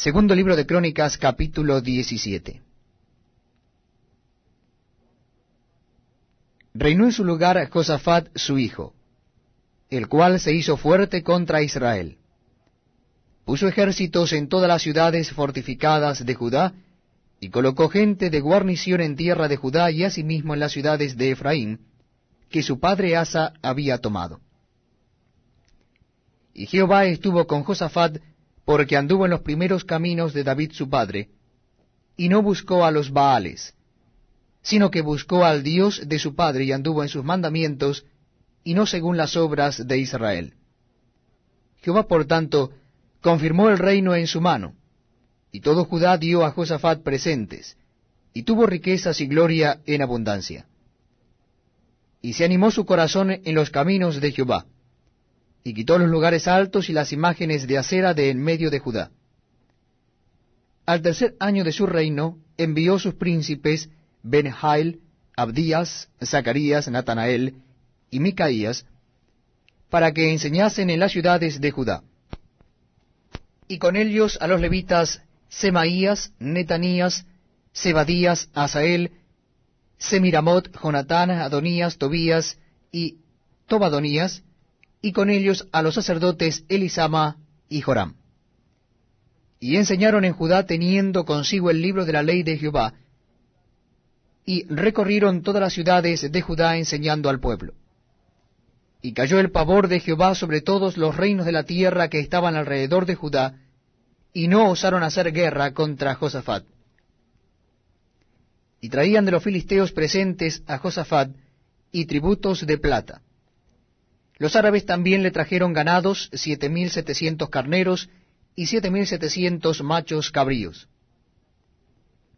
Segundo libro de Crónicas, capítulo 17. Reinó en su lugar Josafat su hijo, el cual se hizo fuerte contra Israel. Puso ejércitos en todas las ciudades fortificadas de Judá, y colocó gente de guarnición en tierra de Judá y asimismo en las ciudades de Efraín, que su padre Asa había tomado. Y Jehová estuvo con Josafat porque anduvo en los primeros caminos de David su padre, y no buscó a los Baales, sino que buscó al Dios de su padre y anduvo en sus mandamientos, y no según las obras de Israel. Jehová, por tanto, confirmó el reino en su mano, y todo Judá dio a Josafat presentes, y tuvo riquezas y gloria en abundancia. Y se animó su corazón en los caminos de Jehová, y quitó los lugares altos y las imágenes de acera de en medio de Judá. Al tercer año de su reino envió sus príncipes Ben-Hail, Abdías, Zacarías, Natanael y Micaías, para que enseñasen en las ciudades de Judá. Y con ellos a los levitas Semaías, Netanías, Sebadías, Asael, Semiramot, Jonatán, Adonías, Tobías y Tobadonías, y con ellos a los sacerdotes Elisama y Joram. Y enseñaron en Judá teniendo consigo el libro de la ley de Jehová, y recorrieron todas las ciudades de Judá enseñando al pueblo. Y cayó el pavor de Jehová sobre todos los reinos de la tierra que estaban alrededor de Judá, y no osaron hacer guerra contra Josafat. Y traían de los filisteos presentes a Josafat y tributos de plata los árabes también le trajeron ganados, siete mil setecientos carneros y siete mil setecientos machos cabríos.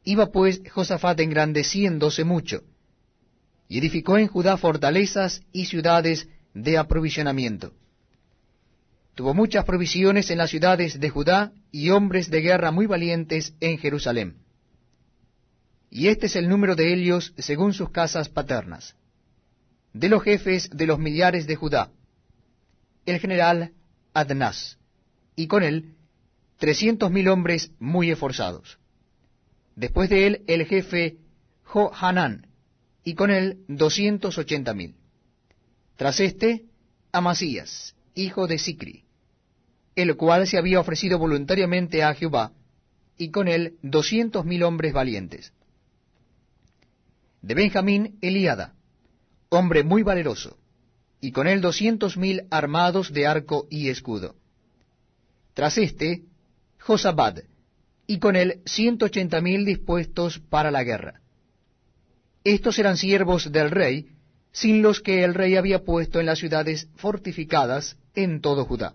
Iba pues Josafat engrandeciéndose mucho, y edificó en Judá fortalezas y ciudades de aprovisionamiento. Tuvo muchas provisiones en las ciudades de Judá y hombres de guerra muy valientes en Jerusalén. Y este es el número de ellos según sus casas paternas de los jefes de los millares de Judá, el general Adnás, y con él trescientos mil hombres muy esforzados. Después de él el jefe Johanán, y con él doscientos ochenta mil. Tras este, Amasías, hijo de Sicri, el cual se había ofrecido voluntariamente a Jehová, y con él doscientos mil hombres valientes. De Benjamín, Eliada, hombre muy valeroso, y con él doscientos mil armados de arco y escudo. Tras este, Josabad, y con él ciento ochenta mil dispuestos para la guerra. Estos eran siervos del rey, sin los que el rey había puesto en las ciudades fortificadas en todo Judá.